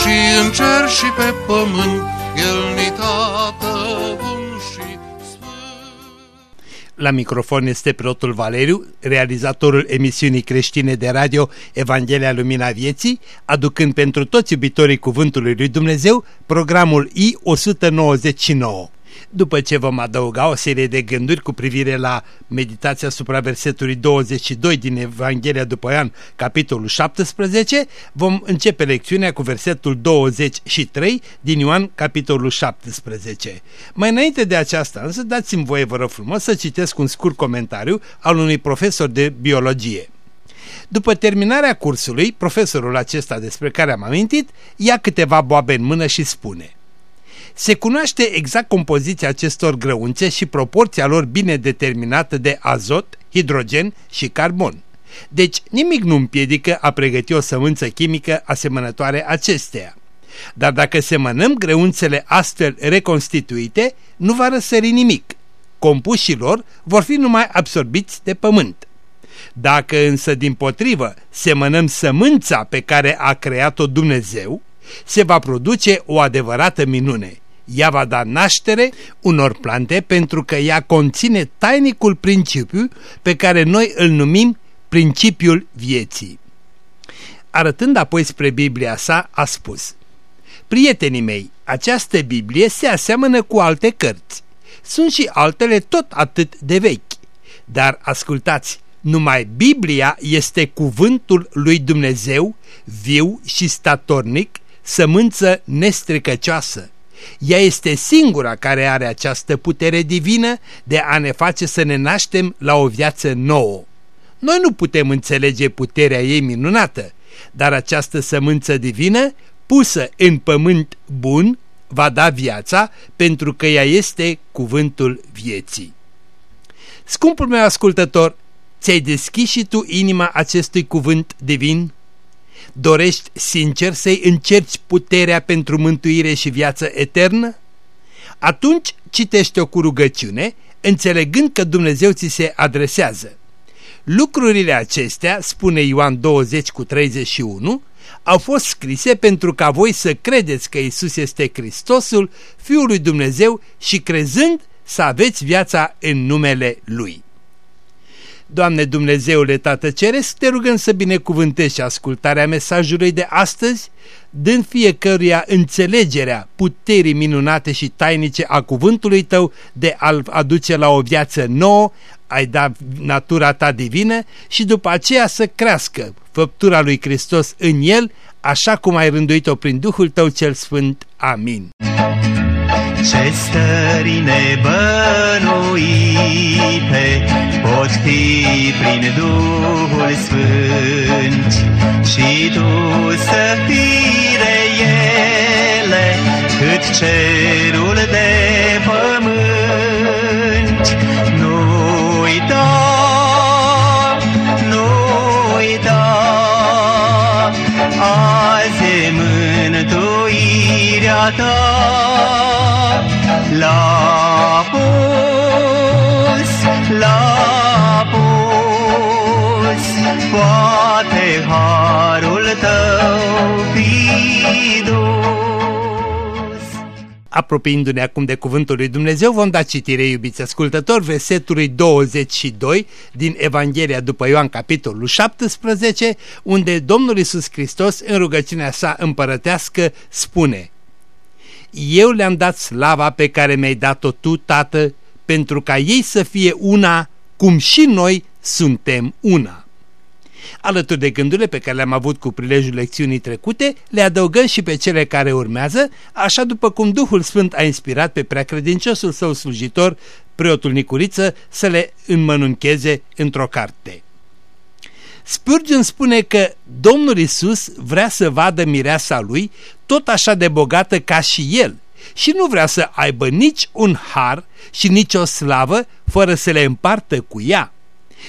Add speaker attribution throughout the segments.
Speaker 1: și în cer și pe pământ, El ni tată bun și sfânt.
Speaker 2: La microfon este preotul Valeriu, realizatorul emisiunii creștine de radio Evanghelia Lumina Vieții, aducând pentru toți iubitorii Cuvântului Lui Dumnezeu programul I-199 după ce vom adăuga o serie de gânduri cu privire la meditația asupra versetului 22 din Evanghelia după Ioan, capitolul 17, vom începe lecțiunea cu versetul 23 din Ioan, capitolul 17. Mai înainte de aceasta însă, dați-mi voie, vă rog frumos, să citesc un scurt comentariu al unui profesor de biologie. După terminarea cursului, profesorul acesta despre care am amintit ia câteva boabe în mână și spune se cunoaște exact compoziția acestor grăunțe și proporția lor bine determinată de azot, hidrogen și carbon. Deci nimic nu împiedică a pregăti o sămânță chimică asemănătoare acesteia. Dar dacă semănăm grăunțele astfel reconstituite, nu va răsări nimic. Compușii lor vor fi numai absorbiți de pământ. Dacă însă din potrivă semănăm sămânța pe care a creat-o Dumnezeu, se va produce o adevărată minune – ea va da naștere unor plante pentru că ea conține tainicul principiu pe care noi îl numim principiul vieții. Arătând apoi spre Biblia sa, a spus Prietenii mei, această Biblie se aseamănă cu alte cărți. Sunt și altele tot atât de vechi. Dar ascultați, numai Biblia este cuvântul lui Dumnezeu, viu și statornic, sămânță nestrecăcioasă ea este singura care are această putere divină de a ne face să ne naștem la o viață nouă. Noi nu putem înțelege puterea ei minunată, dar această sămânță divină, pusă în pământ bun, va da viața pentru că ea este cuvântul vieții. Scumpul meu ascultător, ți-ai deschis și tu inima acestui cuvânt divin? Dorești sincer să-i încerci puterea pentru mântuire și viață eternă? Atunci citește-o cu rugăciune, înțelegând că Dumnezeu ți se adresează. Lucrurile acestea, spune Ioan 20 cu 31, au fost scrise pentru ca voi să credeți că Isus este Hristosul, Fiul lui Dumnezeu și crezând să aveți viața în numele Lui. Doamne Dumnezeule Tată Ceresc, te rugăm să binecuvântești ascultarea mesajului de astăzi, dând fiecăruia înțelegerea puterii minunate și tainice a cuvântului Tău de a-L aduce la o viață nouă, ai da natura Ta divină și după aceea să crească făptura lui Hristos în El, așa cum ai rânduit-o prin Duhul Tău cel Sfânt. Amin.
Speaker 3: Ce stări nebănuite pot fi prin Duhul Sfânt și tu să fii de ele cât cerul de pământ. Nu uita, nu uita, azi e mântuirea ta. La pus, poate harul tău fi dus.
Speaker 2: Apropiindu-ne acum de cuvântul lui Dumnezeu, vom da citire, iubiți ascultători, versetului 22 din Evanghelia după Ioan, capitolul 17, unde Domnul Isus Hristos, în rugăciunea sa împărătească, spune – eu le-am dat slava pe care mi-ai dat-o tu, Tată, pentru ca ei să fie una, cum și noi suntem una. Alături de gândurile pe care le-am avut cu prilejul lecțiunii trecute, le adăugăm și pe cele care urmează, așa după cum Duhul Sfânt a inspirat pe preacredinciosul său slujitor, preotul Nicuriță, să le înmănuncheze într-o carte. Spurgeon spune că Domnul Isus vrea să vadă mireasa lui tot așa de bogată ca și el și nu vrea să aibă nici un har și nici o slavă fără să le împartă cu ea.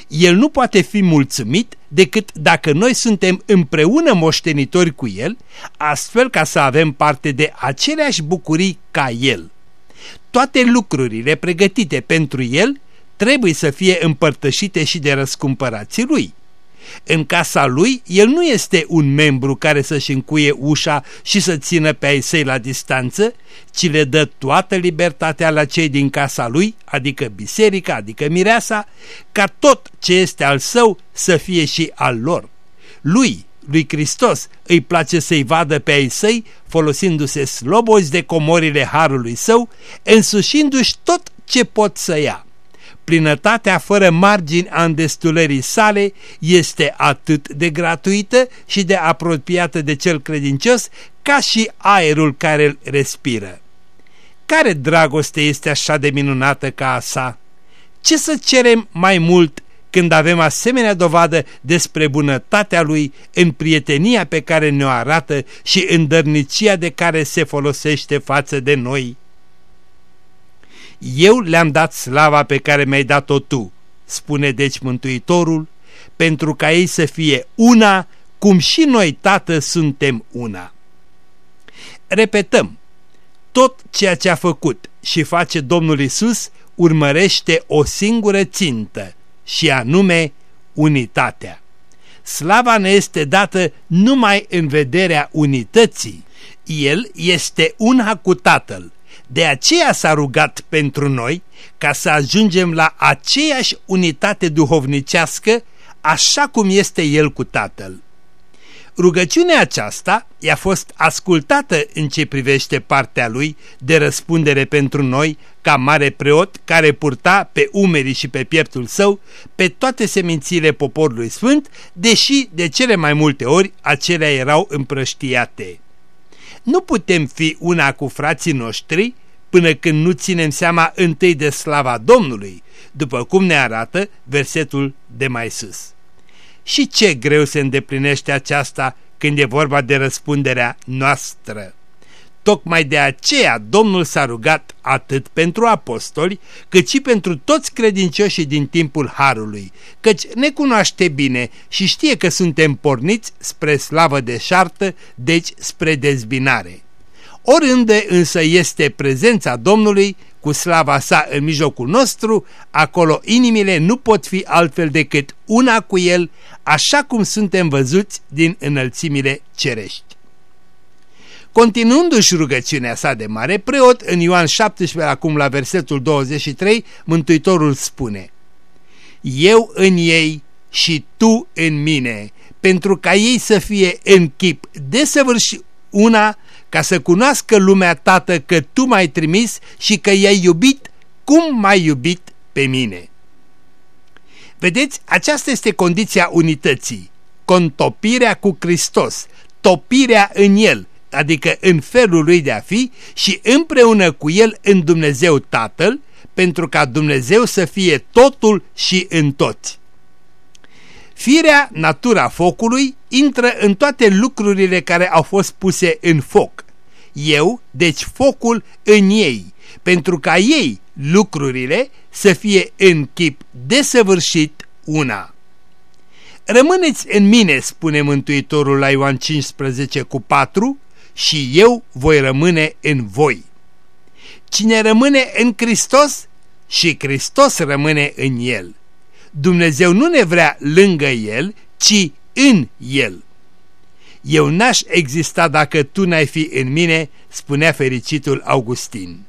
Speaker 2: El nu poate fi mulțumit decât dacă noi suntem împreună moștenitori cu el, astfel ca să avem parte de aceleași bucurii ca el. Toate lucrurile pregătite pentru el trebuie să fie împărtășite și de răscumpărații lui. În casa lui, el nu este un membru care să-și încuie ușa și să țină pe ai săi la distanță, ci le dă toată libertatea la cei din casa lui, adică biserica, adică mireasa, ca tot ce este al său să fie și al lor. Lui, lui Hristos, îi place să-i vadă pe ai săi, folosindu-se slobozi de comorile harului său, însușindu-și tot ce pot să ia plinătatea fără margini a îndestulării sale este atât de gratuită și de apropiată de cel credincios ca și aerul care îl respiră. Care dragoste este așa de minunată ca a sa? Ce să cerem mai mult când avem asemenea dovadă despre bunătatea lui în prietenia pe care ne-o arată și în dărnicia de care se folosește față de noi? Eu le-am dat slava pe care mi-ai dat-o tu, spune deci Mântuitorul, pentru ca ei să fie una, cum și noi, Tată, suntem una. Repetăm, tot ceea ce a făcut și face Domnul Isus urmărește o singură țintă, și anume unitatea. Slava ne este dată numai în vederea unității. El este una cu Tatăl de aceea s-a rugat pentru noi ca să ajungem la aceeași unitate duhovnicească așa cum este El cu Tatăl. Rugăciunea aceasta i-a fost ascultată în ce privește partea lui de răspundere pentru noi ca mare preot care purta pe umerii și pe pieptul său pe toate semințiile poporului sfânt, deși de cele mai multe ori acelea erau împrăștiate. Nu putem fi una cu frații noștri până când nu ținem seama întâi de slava Domnului, după cum ne arată versetul de mai sus. Și ce greu se îndeplinește aceasta când e vorba de răspunderea noastră. Tocmai de aceea Domnul s-a rugat atât pentru apostoli, cât și pentru toți credincioșii din timpul Harului, căci ne cunoaște bine și știe că suntem porniți spre slavă de șartă, deci spre dezbinare. Oriunde însă este prezența Domnului, cu slava sa în mijlocul nostru, acolo inimile nu pot fi altfel decât una cu El, așa cum suntem văzuți din înălțimile cerești. Continuându-și rugăciunea sa de mare preot, în Ioan 17, acum la versetul 23, Mântuitorul spune Eu în ei și tu în mine, pentru ca ei să fie în chip desăvârșit una, ca să cunoască lumea, Tată, că Tu m-ai trimis și că i-ai iubit cum m-ai iubit pe mine. Vedeți, aceasta este condiția unității, contopirea cu Hristos, topirea în El, adică în felul lui de a fi și împreună cu El în Dumnezeu Tatăl, pentru ca Dumnezeu să fie totul și în toți. Firea, natura focului, intră în toate lucrurile care au fost puse în foc. Eu, deci focul în ei, pentru ca ei, lucrurile, să fie în chip desăvârșit una. Rămâneți în mine, spune Mântuitorul la Ioan 15 cu 4, și eu voi rămâne în voi. Cine rămâne în Hristos și Hristos rămâne în el. Dumnezeu nu ne vrea lângă El, ci în El. Eu n-aș exista dacă tu n-ai fi în mine, spunea fericitul Augustin.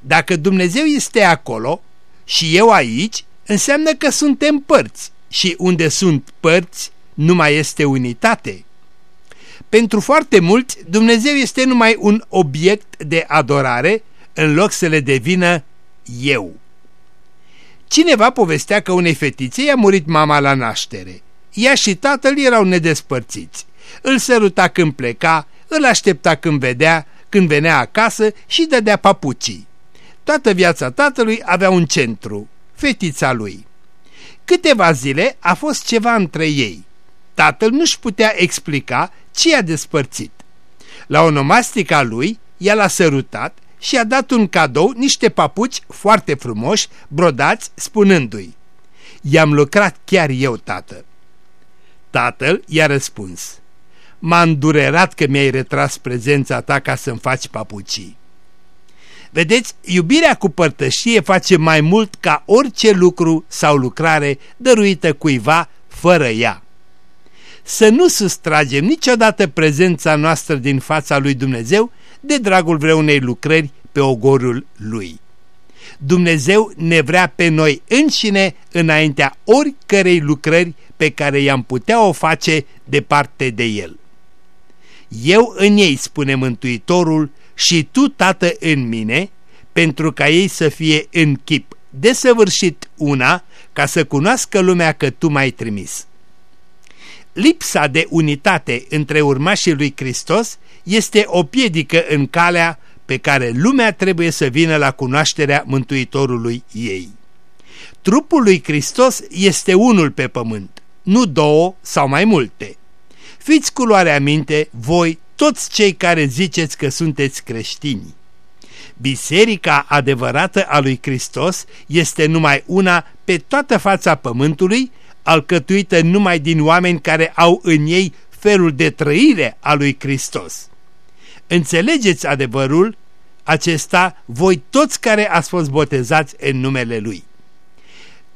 Speaker 2: Dacă Dumnezeu este acolo și eu aici, înseamnă că suntem părți și unde sunt părți nu mai este unitate. Pentru foarte mulți, Dumnezeu este numai un obiect de adorare în loc să le devină eu. Cineva povestea că unei fetițe i-a murit mama la naștere. Ea și tatăl erau nedespărțiți. Îl săruta când pleca, îl aștepta când vedea, când venea acasă și dădea papucii. Toată viața tatălui avea un centru, fetița lui. Câteva zile a fost ceva între ei. Tatăl nu-și putea explica ce i-a despărțit. La onomastica lui, el a sărutat și a dat un cadou niște papuci foarte frumoși, brodați, spunându-i I-am lucrat chiar eu, tată. Tatăl i-a răspuns M-a îndurerat că mi-ai retras prezența ta ca să-mi faci papucii. Vedeți, iubirea cu părtășie face mai mult ca orice lucru sau lucrare dăruită cuiva fără ea. Să nu sustragem niciodată prezența noastră din fața lui Dumnezeu de dragul vreunei lucrări pe ogorul lui. Dumnezeu ne vrea pe noi înșine înaintea oricărei lucrări pe care i-am putea o face departe de El. Eu în ei, spune Mântuitorul, și tu, Tată, în mine, pentru ca ei să fie în chip desăvârșit una, ca să cunoască lumea că tu m-ai trimis. Lipsa de unitate între urmașii lui Hristos este o piedică în calea pe care lumea trebuie să vină la cunoașterea Mântuitorului ei. Trupul lui Hristos este unul pe pământ, nu două sau mai multe. Fiți cu luarea minte, voi, toți cei care ziceți că sunteți creștini. Biserica adevărată a lui Hristos este numai una pe toată fața pământului, alcătuită numai din oameni care au în ei felul de trăire a lui Hristos. Înțelegeți adevărul acesta voi toți care ați fost botezați în numele Lui.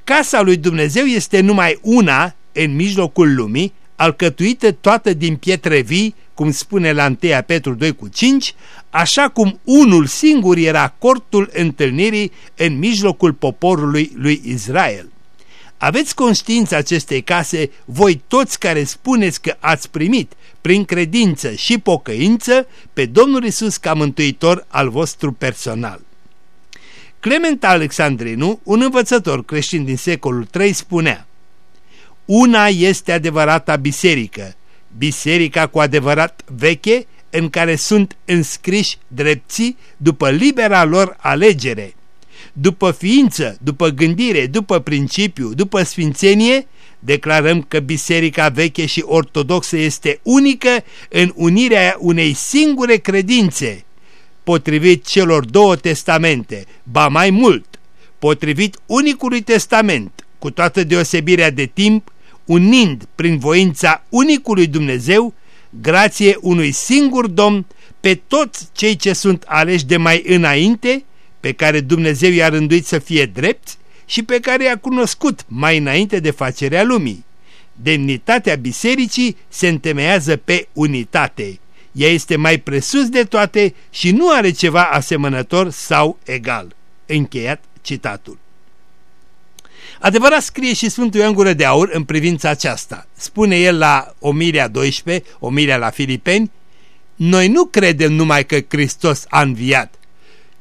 Speaker 2: Casa lui Dumnezeu este numai una în mijlocul lumii, alcătuită toată din pietre vii, cum spune la 1 Petru 2 cu 5, așa cum unul singur era cortul întâlnirii în mijlocul poporului lui Israel. Aveți conștiința acestei case, voi toți care spuneți că ați primit prin credință și pocăință pe Domnul Isus ca mântuitor al vostru personal. Clement Alexandrinu, un învățător creștin din secolul III, spunea Una este adevărata biserică, biserica cu adevărat veche, în care sunt înscriși drepții după libera lor alegere, după ființă, după gândire, după principiu, după sfințenie, declarăm că biserica veche și ortodoxă este unică în unirea unei singure credințe, potrivit celor două testamente, ba mai mult, potrivit unicului testament, cu toată deosebirea de timp, unind prin voința unicului Dumnezeu, grație unui singur Domn, pe toți cei ce sunt aleși de mai înainte, pe care Dumnezeu i-a rânduit să fie drepți și pe care i-a cunoscut mai înainte de facerea lumii. Demnitatea bisericii se întemeiază pe unitate. Ea este mai presus de toate și nu are ceva asemănător sau egal. Încheiat citatul. Adevărat scrie și Sfântul Ioan Gură de Aur în privința aceasta. Spune el la Omilia 12, Omilia la Filipeni, Noi nu credem numai că Hristos a înviat,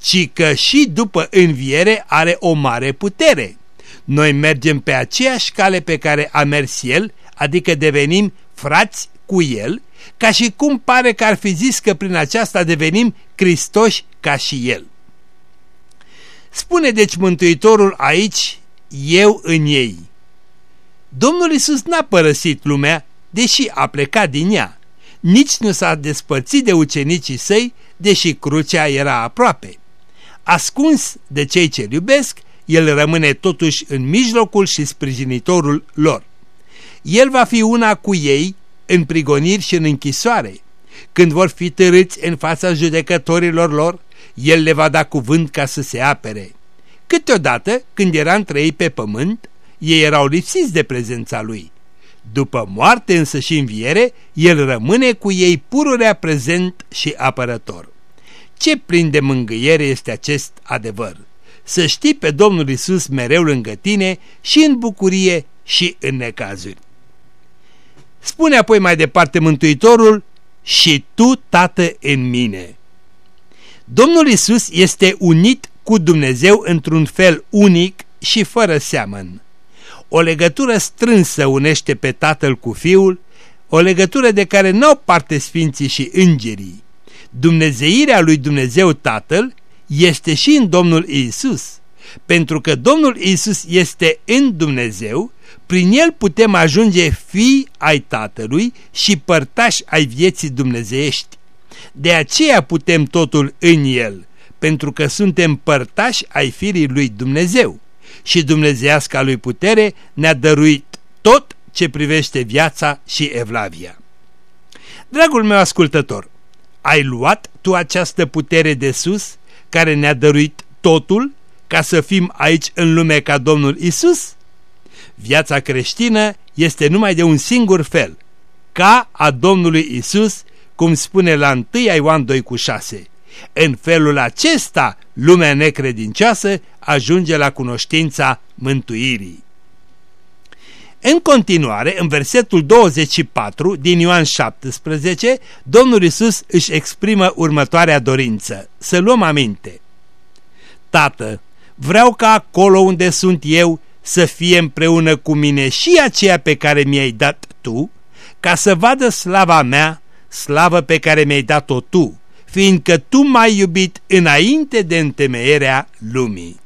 Speaker 2: ci că și după înviere are o mare putere. Noi mergem pe aceeași cale pe care a mers el, adică devenim frați cu el, ca și cum pare că ar fi zis că prin aceasta devenim Cristoși ca și el. Spune deci Mântuitorul aici, eu în ei. Domnul Isus n-a părăsit lumea, deși a plecat din ea. Nici nu s-a despărțit de ucenicii săi, deși crucea era aproape. Ascuns de cei ce iubesc, el rămâne totuși în mijlocul și sprijinitorul lor. El va fi una cu ei în prigoniri și în închisoare. Când vor fi târâți în fața judecătorilor lor, el le va da cuvânt ca să se apere. Câteodată, când era între ei pe pământ, ei erau lipsiți de prezența lui. După moarte însă și înviere, el rămâne cu ei pururea prezent și apărător. Ce plin de mângâiere este acest adevăr? Să știi pe Domnul Isus mereu lângă tine și în bucurie și în necazuri. Spune apoi mai departe Mântuitorul, și tu, Tată, în mine. Domnul Isus este unit cu Dumnezeu într-un fel unic și fără seamăn. O legătură strânsă unește pe Tatăl cu Fiul, o legătură de care n-au parte sfinții și îngerii. Dumnezeirea lui Dumnezeu Tatăl este și în Domnul Isus Pentru că Domnul Isus este în Dumnezeu, prin El putem ajunge fii ai Tatălui și părtași ai vieții dumnezeiești. De aceea putem totul în El, pentru că suntem părtași ai firii lui Dumnezeu și dumnezeiasca lui putere ne-a dăruit tot ce privește viața și evlavia. Dragul meu ascultător, ai luat tu această putere de sus care ne-a dăruit totul ca să fim aici în lume ca Domnul Isus? Viața creștină este numai de un singur fel, ca a Domnului Isus, cum spune la 1 Ioan 2 cu 6. În felul acesta, lumea necredincioasă ajunge la cunoștința mântuirii. În continuare, în versetul 24 din Ioan 17, Domnul Isus își exprimă următoarea dorință. Să luăm aminte. Tată, vreau ca acolo unde sunt eu să fie împreună cu mine și aceea pe care mi-ai dat tu, ca să vadă slava mea, slavă pe care mi-ai dat-o tu, fiindcă tu m-ai iubit înainte de întemeierea lumii.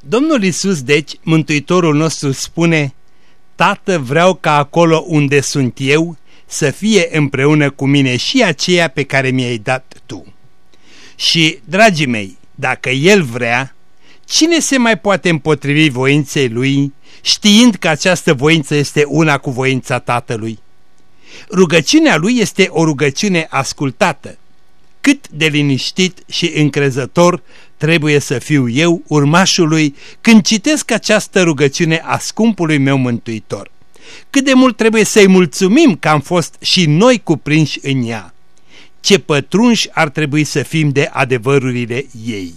Speaker 2: Domnul Isus, deci, Mântuitorul nostru spune, Tată, vreau ca acolo unde sunt eu să fie împreună cu mine și aceea pe care mi-ai dat tu. Și, dragii mei, dacă El vrea, cine se mai poate împotrivi voinței Lui, știind că această voință este una cu voința Tatălui? Rugăciunea Lui este o rugăciune ascultată. Cât de liniștit și încrezător trebuie să fiu eu, urmașul lui, când citesc această rugăciune a scumpului meu mântuitor. Cât de mult trebuie să-i mulțumim că am fost și noi cuprinși în ea. Ce pătrunși ar trebui să fim de adevărurile ei.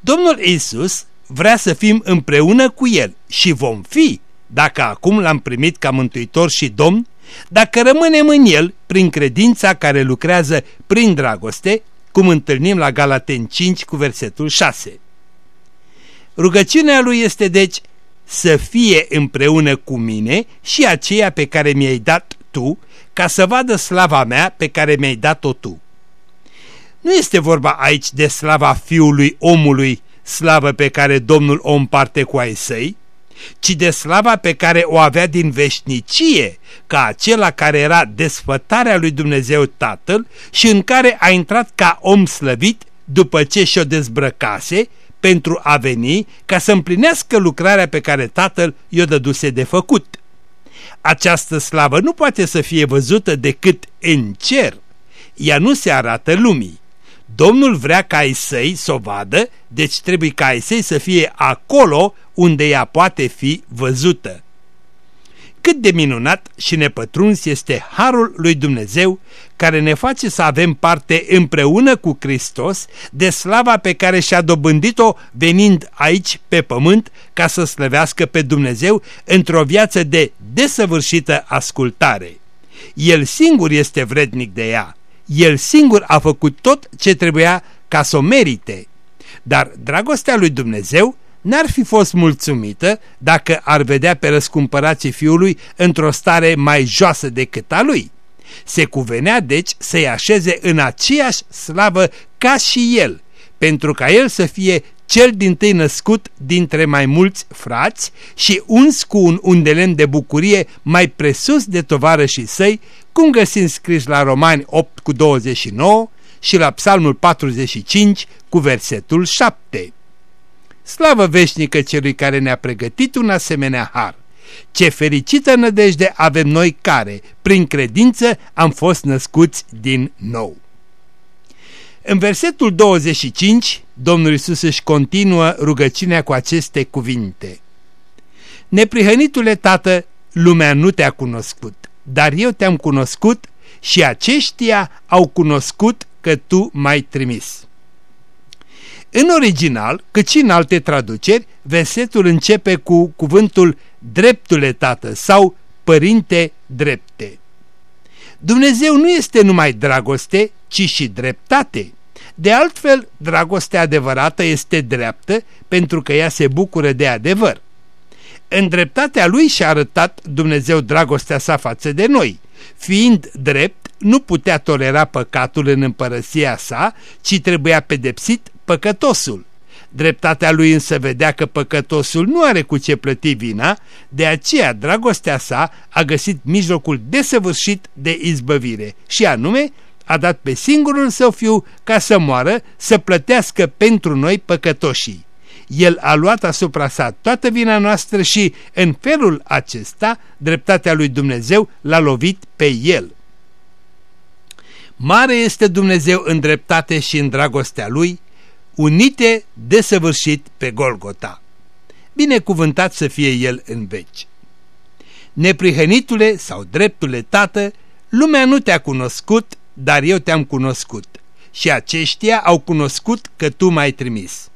Speaker 2: Domnul Isus vrea să fim împreună cu El și vom fi, dacă acum l-am primit ca mântuitor și domn, dacă rămânem în El prin credința care lucrează prin dragoste cum întâlnim la Galaten 5 cu versetul 6. Rugăciunea lui este deci să fie împreună cu mine și aceea pe care mi-ai dat tu, ca să vadă slava mea pe care mi-ai dat-o tu. Nu este vorba aici de slava fiului omului, slavă pe care Domnul o împarte cu ai săi, ci de slava pe care o avea din veșnicie, ca acela care era desfătarea lui Dumnezeu Tatăl și în care a intrat ca om slăvit după ce și-o dezbrăcase pentru a veni ca să împlinească lucrarea pe care Tatăl i-o dăduse de făcut. Această slavă nu poate să fie văzută decât în cer. Ea nu se arată lumii. Domnul vrea ca ai săi să o vadă, deci trebuie ca ai săi să fie acolo unde ea poate fi văzută. Cât de minunat și nepătruns este Harul lui Dumnezeu care ne face să avem parte împreună cu Hristos de slava pe care și-a dobândit-o venind aici pe pământ ca să slăvească pe Dumnezeu într-o viață de desăvârșită ascultare. El singur este vrednic de ea el singur a făcut tot ce trebuia ca să o merite. Dar dragostea lui Dumnezeu n-ar fi fost mulțumită dacă ar vedea pe răscumpărații fiului într-o stare mai joasă decât a lui. Se cuvenea deci să-i așeze în aceeași slavă ca și el, pentru ca el să fie cel din tâi născut dintre mai mulți frați și uns cu un undelen de bucurie mai presus de tovarășii săi, cum găsim scris la Romani 8 cu 29 și la Psalmul 45 cu versetul 7. Slavă veșnică celui care ne-a pregătit un asemenea har! Ce fericită nădejde avem noi care, prin credință, am fost născuți din nou. În versetul 25, Domnul Isus își continuă rugăciunea cu aceste cuvinte. Neprihănitule Tată, lumea nu te-a cunoscut, dar eu te-am cunoscut și aceștia au cunoscut că tu m-ai trimis. În original, cât și în alte traduceri, versetul începe cu cuvântul dreptule tată sau părinte drepte. Dumnezeu nu este numai dragoste, ci și dreptate. De altfel, dragostea adevărată este dreaptă pentru că ea se bucură de adevăr. În dreptatea lui și-a arătat Dumnezeu dragostea sa față de noi. Fiind drept, nu putea tolera păcatul în împărăția sa, ci trebuia pedepsit păcătosul. Dreptatea lui însă vedea că păcătosul nu are cu ce plăti vina, de aceea dragostea sa a găsit mijlocul desăvârșit de izbăvire și anume a dat pe singurul său fiu ca să moară, să plătească pentru noi păcătoșii. El a luat asupra sa toată vina noastră și, în felul acesta, dreptatea lui Dumnezeu l-a lovit pe el. Mare este Dumnezeu în dreptate și în dragostea Lui, unite desăvârșit pe Golgota. Binecuvântat să fie El în veci. Neprihănitule sau dreptule tată, lumea nu te-a cunoscut, dar eu te-am cunoscut și aceștia au cunoscut că tu m-ai trimis.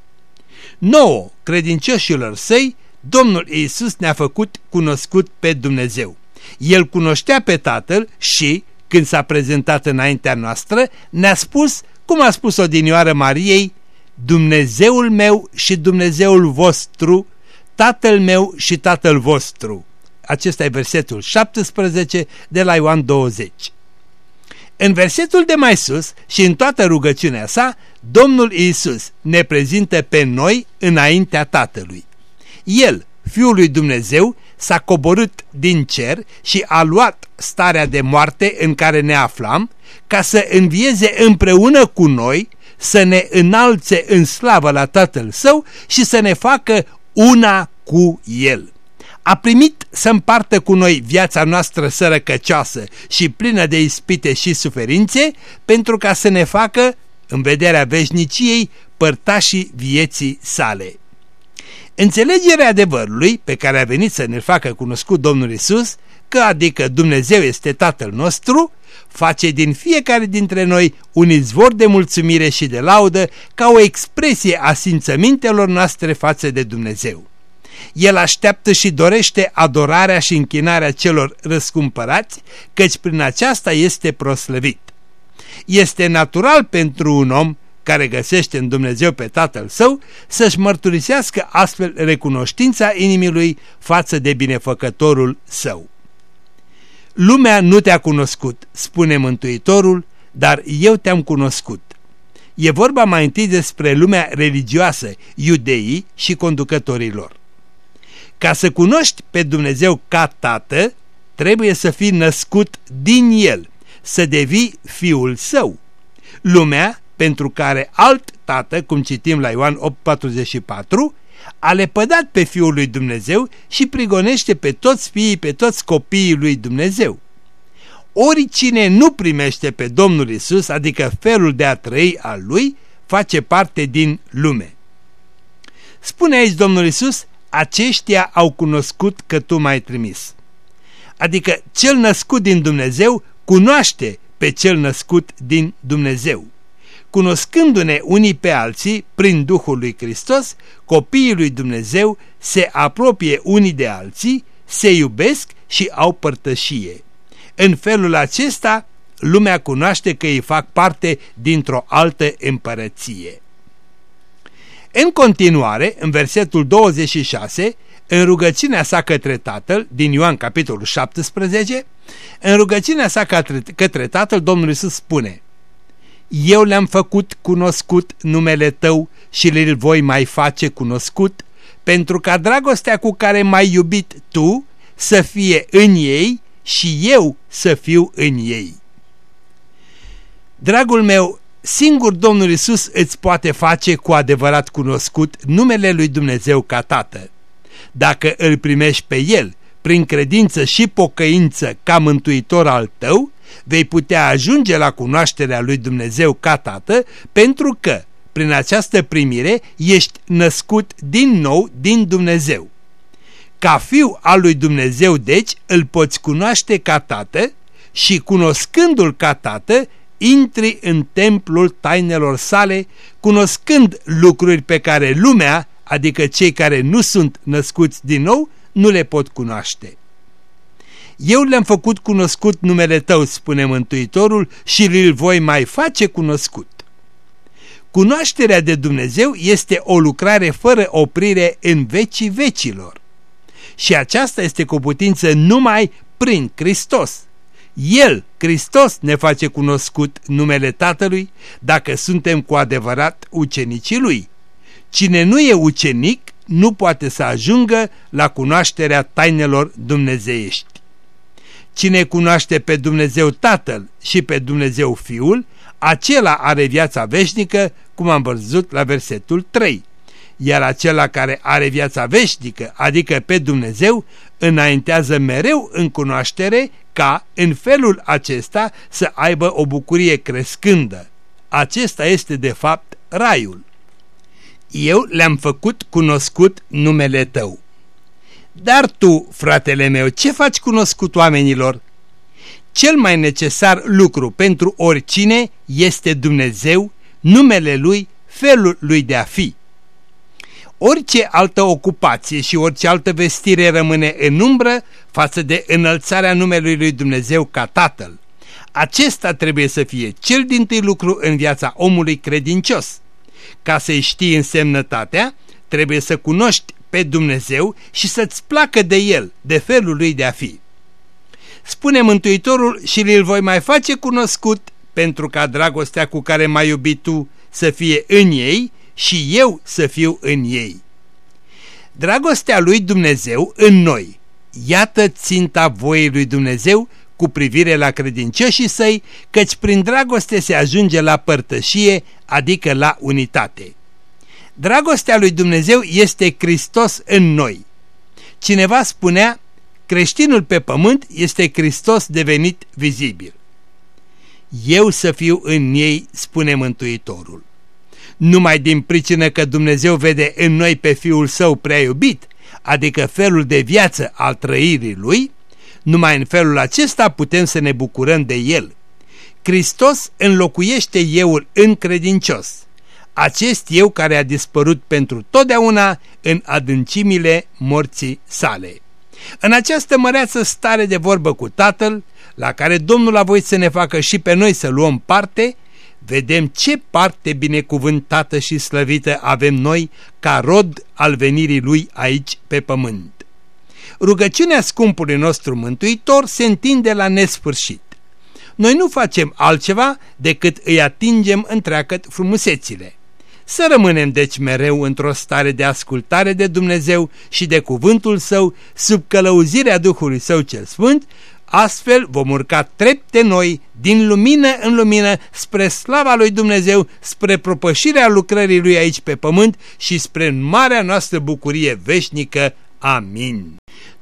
Speaker 2: Nouă, credincioșilor săi, Domnul Iisus ne-a făcut cunoscut pe Dumnezeu. El cunoștea pe Tatăl și, când s-a prezentat înaintea noastră, ne-a spus, cum a spus odinioară Mariei, Dumnezeul meu și Dumnezeul vostru, Tatăl meu și Tatăl vostru. Acesta e versetul 17 de la Ioan 20. În versetul de mai sus și în toată rugăciunea sa, Domnul Iisus ne prezintă pe noi înaintea Tatălui. El, Fiul lui Dumnezeu, s-a coborât din cer și a luat starea de moarte în care ne aflam ca să învieze împreună cu noi, să ne înalțe în slavă la Tatăl Său și să ne facă una cu El. A primit să împartă cu noi viața noastră sărăcăcioasă și plină de ispite și suferințe pentru ca să ne facă, în vederea veșniciei, părtașii vieții sale. Înțelegerea adevărului pe care a venit să ne facă cunoscut Domnul Isus, că adică Dumnezeu este Tatăl nostru, face din fiecare dintre noi un izvor de mulțumire și de laudă ca o expresie a simțămintelor noastre față de Dumnezeu. El așteaptă și dorește adorarea și închinarea celor răscumpărați, căci prin aceasta este proslăvit. Este natural pentru un om care găsește în Dumnezeu pe Tatăl Său, să-și mărturisească astfel recunoștința inimii față de binefăcătorul Său. Lumea nu te-a cunoscut, spune Mântuitorul, dar eu te-am cunoscut. E vorba mai întâi despre lumea religioasă, iudeii și conducătorii lor. Ca să cunoști pe Dumnezeu ca Tată, trebuie să fii născut din El, să devii Fiul Său. Lumea pentru care alt tată, cum citim la Ioan 8:44, a lepădat pe Fiul lui Dumnezeu și prigonește pe toți fiii, pe toți copiii lui Dumnezeu. Oricine nu primește pe Domnul Isus, adică felul de a trăi al lui, face parte din lume. Spune aici Domnul Isus, aceștia au cunoscut că tu m-ai trimis. Adică cel născut din Dumnezeu cunoaște pe cel născut din Dumnezeu cunoscându-ne unii pe alții prin Duhul lui Hristos, copiii lui Dumnezeu se apropie unii de alții, se iubesc și au părtășie. În felul acesta, lumea cunoaște că ei fac parte dintr-o altă împărăție. În continuare, în versetul 26, în rugăciunea sa către Tatăl, din Ioan capitolul 17, în rugăciunea sa către, către Tatăl, Domnul Iisus spune eu le-am făcut cunoscut numele tău și le voi mai face cunoscut, pentru ca dragostea cu care m-ai iubit tu să fie în ei și eu să fiu în ei. Dragul meu, singur Domnul Isus îți poate face cu adevărat cunoscut numele lui Dumnezeu ca Tată. Dacă îl primești pe El, prin credință și pocăință ca mântuitor al tău, vei putea ajunge la cunoașterea lui Dumnezeu ca Tată, pentru că, prin această primire, ești născut din nou din Dumnezeu. Ca fiu al lui Dumnezeu, deci, îl poți cunoaște ca Tată și, cunoscându-l ca Tată, intri în templul tainelor sale, cunoscând lucruri pe care lumea, adică cei care nu sunt născuți din nou, nu le pot cunoaște. Eu le-am făcut cunoscut numele tău, spune Mântuitorul, și îl voi mai face cunoscut. Cunoașterea de Dumnezeu este o lucrare fără oprire în vecii vecilor. Și aceasta este cu putință numai prin Hristos. El, Hristos, ne face cunoscut numele Tatălui dacă suntem cu adevărat ucenicii Lui. Cine nu e ucenic nu poate să ajungă la cunoașterea tainelor dumnezeiești. Cine cunoaște pe Dumnezeu Tatăl și pe Dumnezeu Fiul, acela are viața veșnică, cum am văzut la versetul 3. Iar acela care are viața veșnică, adică pe Dumnezeu, înaintează mereu în cunoaștere ca, în felul acesta, să aibă o bucurie crescândă. Acesta este, de fapt, raiul. Eu le-am făcut cunoscut numele tău. Dar tu, fratele meu, ce faci cunoscut oamenilor? Cel mai necesar lucru pentru oricine este Dumnezeu, numele Lui, felul Lui de a fi. Orice altă ocupație și orice altă vestire rămâne în umbră față de înălțarea numelui Lui Dumnezeu ca Tatăl. Acesta trebuie să fie cel din tâi lucru în viața omului credincios. Ca să-i știi însemnătatea, trebuie să cunoști pe Dumnezeu și să-ți placă de El, de felul Lui de a fi. Spune Mântuitorul și îl voi mai face cunoscut pentru ca dragostea cu care m-ai iubit tu să fie în ei și eu să fiu în ei. Dragostea lui Dumnezeu în noi. Iată ținta voii lui Dumnezeu cu privire la credincioșii săi, căci prin dragoste se ajunge la părtășie, adică la unitate. Dragostea lui Dumnezeu este Hristos în noi. Cineva spunea, creștinul pe pământ este Hristos devenit vizibil. Eu să fiu în ei, spune Mântuitorul. Numai din pricină că Dumnezeu vede în noi pe Fiul Său prea iubit, adică felul de viață al trăirii Lui, numai în felul acesta putem să ne bucurăm de El. Hristos înlocuiește euul în credincios acest eu care a dispărut pentru totdeauna în adâncimile morții sale. În această măreață stare de vorbă cu Tatăl, la care Domnul a voit să ne facă și pe noi să luăm parte, vedem ce parte binecuvântată și slăvită avem noi ca rod al venirii Lui aici pe pământ. Rugăciunea scumpului nostru Mântuitor se întinde la nesfârșit. Noi nu facem altceva decât îi atingem întreagăt frumusețile. Să rămânem deci mereu într-o stare de ascultare de Dumnezeu și de cuvântul Său, sub călăuzirea Duhului Său cel Sfânt, astfel vom urca trepte noi, din lumină în lumină, spre slava lui Dumnezeu, spre propășirea lucrării Lui aici pe pământ și spre marea noastră bucurie veșnică. Amin.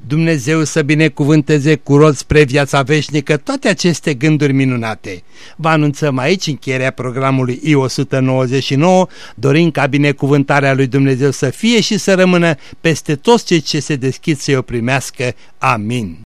Speaker 2: Dumnezeu să binecuvânteze cu rod spre viața veșnică toate aceste gânduri minunate. Vă anunțăm aici încheierea programului I-199, dorind ca binecuvântarea lui Dumnezeu să fie și să rămână peste toți cei ce se deschid să o primească. Amin.